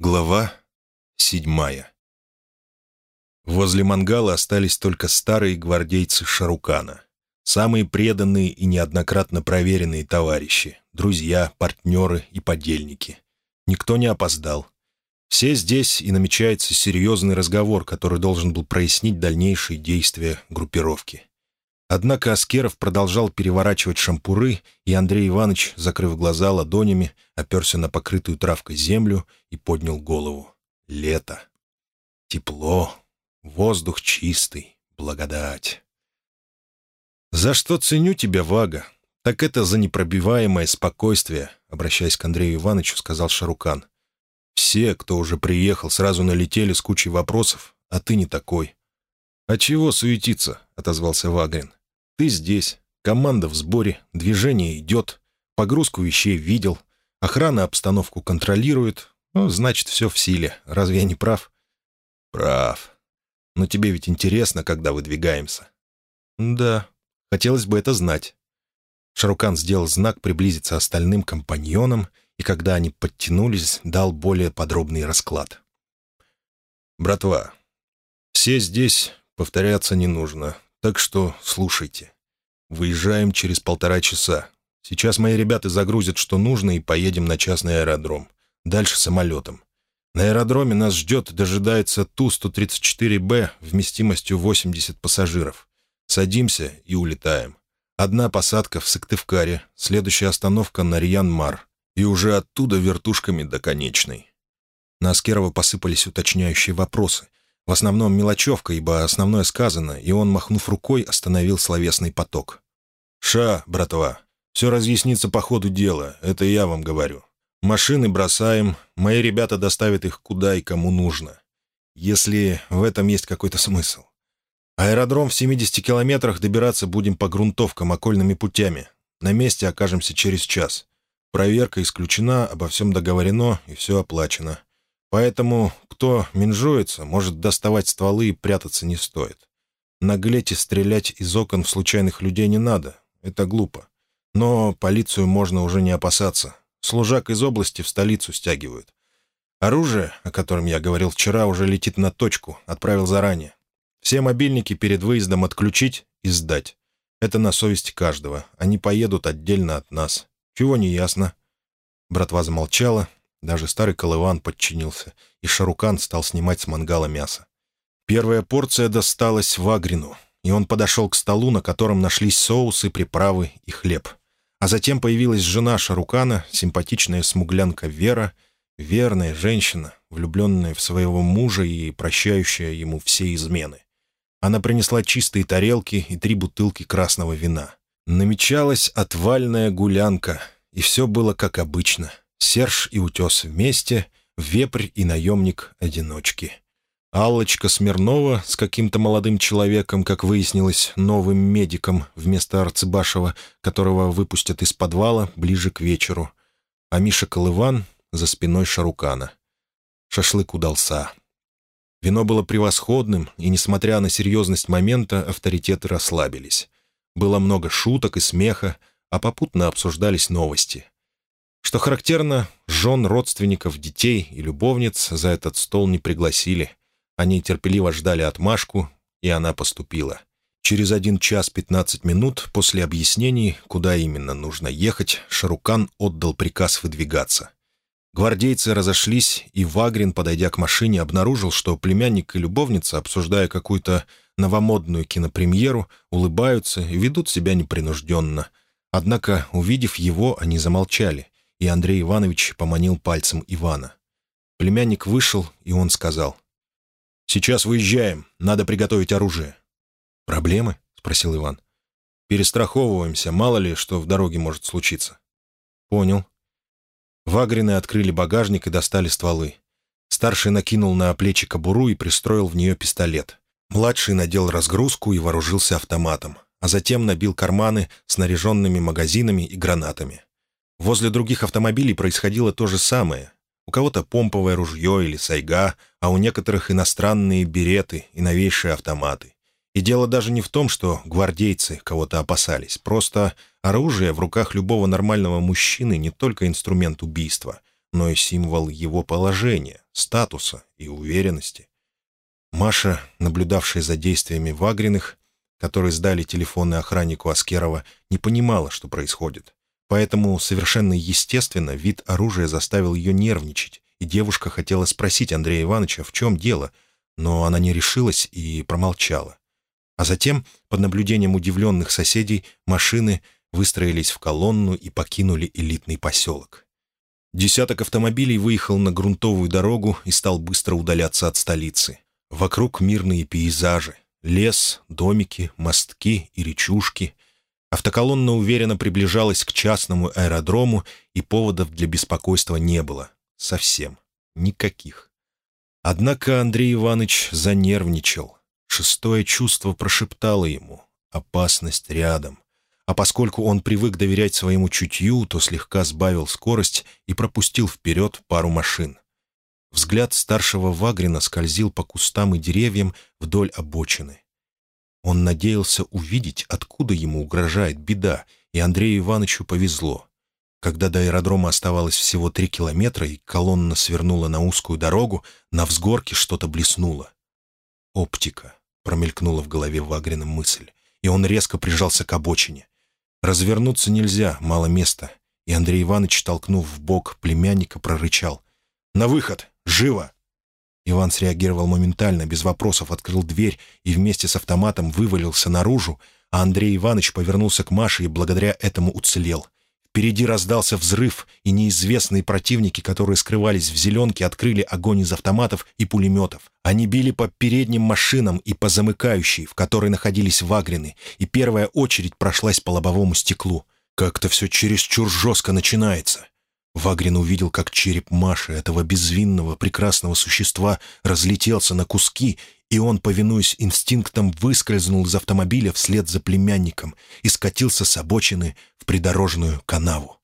Глава седьмая Возле мангала остались только старые гвардейцы Шарукана. Самые преданные и неоднократно проверенные товарищи, друзья, партнеры и подельники. Никто не опоздал. Все здесь, и намечается серьезный разговор, который должен был прояснить дальнейшие действия группировки. Однако Аскеров продолжал переворачивать шампуры, и Андрей Иванович, закрыв глаза ладонями, оперся на покрытую травкой землю и поднял голову. Лето. Тепло. Воздух чистый. Благодать. «За что ценю тебя, Вага? Так это за непробиваемое спокойствие», обращаясь к Андрею Ивановичу, сказал Шарукан. «Все, кто уже приехал, сразу налетели с кучей вопросов, а ты не такой». «А чего суетиться?» — отозвался Вагрин. Ты здесь, команда в сборе, движение идет, погрузку вещей видел, охрана обстановку контролирует. Ну, значит, все в силе. Разве я не прав? Прав. Но тебе ведь интересно, когда выдвигаемся. Да, хотелось бы это знать. Шарукан сделал знак приблизиться остальным компаньонам, и когда они подтянулись, дал более подробный расклад. «Братва, все здесь, повторяться не нужно. Так что слушайте. Выезжаем через полтора часа. Сейчас мои ребята загрузят, что нужно, и поедем на частный аэродром. Дальше самолетом. На аэродроме нас ждет, дожидается Ту-134Б вместимостью 80 пассажиров. Садимся и улетаем. Одна посадка в Сыктывкаре, следующая остановка на Рьян-Мар. И уже оттуда вертушками до конечной. На Аскерова посыпались уточняющие вопросы, в основном мелочевка, ибо основное сказано, и он, махнув рукой, остановил словесный поток. «Ша, братва, все разъяснится по ходу дела, это я вам говорю. Машины бросаем, мои ребята доставят их куда и кому нужно. Если в этом есть какой-то смысл. Аэродром в 70 километрах добираться будем по грунтовкам окольными путями. На месте окажемся через час. Проверка исключена, обо всем договорено и все оплачено. Поэтому, кто менжуется, может доставать стволы и прятаться не стоит. Наглеть и стрелять из окон в случайных людей не надо. Это глупо. Но полицию можно уже не опасаться. Служак из области в столицу стягивают. Оружие, о котором я говорил вчера, уже летит на точку, отправил заранее. Все мобильники перед выездом отключить и сдать. Это на совести каждого. Они поедут отдельно от нас. Чего не ясно?» Братва замолчала, даже старый колыван подчинился, и Шарукан стал снимать с мангала мясо. Первая порция досталась Вагрину, и он подошел к столу, на котором нашлись соусы, приправы и хлеб. А затем появилась жена Шарукана, симпатичная смуглянка Вера, верная женщина, влюбленная в своего мужа и прощающая ему все измены. Она принесла чистые тарелки и три бутылки красного вина. Намечалась отвальная гулянка, и все было как обычно — Серж и Утес вместе, Вепрь и наемник-одиночки. Аллочка Смирнова с каким-то молодым человеком, как выяснилось, новым медиком вместо Арцебашева, которого выпустят из подвала ближе к вечеру. А Миша Колыван за спиной Шарукана. Шашлык удался. Вино было превосходным, и, несмотря на серьезность момента, авторитеты расслабились. Было много шуток и смеха, а попутно обсуждались новости — что характерно, жен родственников, детей и любовниц за этот стол не пригласили. Они терпеливо ждали отмашку, и она поступила. Через один час пятнадцать минут после объяснений, куда именно нужно ехать, Шарукан отдал приказ выдвигаться. Гвардейцы разошлись, и Вагрин, подойдя к машине, обнаружил, что племянник и любовница, обсуждая какую-то новомодную кинопремьеру, улыбаются и ведут себя непринужденно. Однако, увидев его, они замолчали — и Андрей Иванович поманил пальцем Ивана. Племянник вышел, и он сказал. «Сейчас выезжаем, надо приготовить оружие». «Проблемы?» — спросил Иван. «Перестраховываемся, мало ли, что в дороге может случиться». «Понял». Вагрины открыли багажник и достали стволы. Старший накинул на плечи кобуру и пристроил в нее пистолет. Младший надел разгрузку и вооружился автоматом, а затем набил карманы снаряженными магазинами и гранатами. Возле других автомобилей происходило то же самое. У кого-то помповое ружье или сайга, а у некоторых иностранные береты и новейшие автоматы. И дело даже не в том, что гвардейцы кого-то опасались. Просто оружие в руках любого нормального мужчины не только инструмент убийства, но и символ его положения, статуса и уверенности. Маша, наблюдавшая за действиями Вагриных, которые сдали телефоны охраннику Аскерова, не понимала, что происходит. Поэтому совершенно естественно вид оружия заставил ее нервничать, и девушка хотела спросить Андрея Ивановича, в чем дело, но она не решилась и промолчала. А затем, под наблюдением удивленных соседей, машины выстроились в колонну и покинули элитный поселок. Десяток автомобилей выехал на грунтовую дорогу и стал быстро удаляться от столицы. Вокруг мирные пейзажи, лес, домики, мостки и речушки. Автоколонна уверенно приближалась к частному аэродрому, и поводов для беспокойства не было. Совсем. Никаких. Однако Андрей Иванович занервничал. Шестое чувство прошептало ему «опасность рядом». А поскольку он привык доверять своему чутью, то слегка сбавил скорость и пропустил вперед пару машин. Взгляд старшего Вагрина скользил по кустам и деревьям вдоль обочины. Он надеялся увидеть, откуда ему угрожает беда, и Андрею Ивановичу повезло. Когда до аэродрома оставалось всего три километра, и колонна свернула на узкую дорогу, на взгорке что-то блеснуло. «Оптика», — промелькнула в голове Вагрина мысль, и он резко прижался к обочине. Развернуться нельзя, мало места, и Андрей Иванович, толкнув в бок племянника, прорычал. «На выход! Живо!» Иван среагировал моментально, без вопросов открыл дверь и вместе с автоматом вывалился наружу, а Андрей Иванович повернулся к Маше и благодаря этому уцелел. Впереди раздался взрыв, и неизвестные противники, которые скрывались в зеленке, открыли огонь из автоматов и пулеметов. Они били по передним машинам и по замыкающей, в которой находились вагрины, и первая очередь прошлась по лобовому стеклу. Как-то все чересчур жестко начинается. Вагрин увидел, как череп Маши, этого безвинного, прекрасного существа, разлетелся на куски, и он, повинуясь инстинктам, выскользнул из автомобиля вслед за племянником и скатился с обочины в придорожную канаву.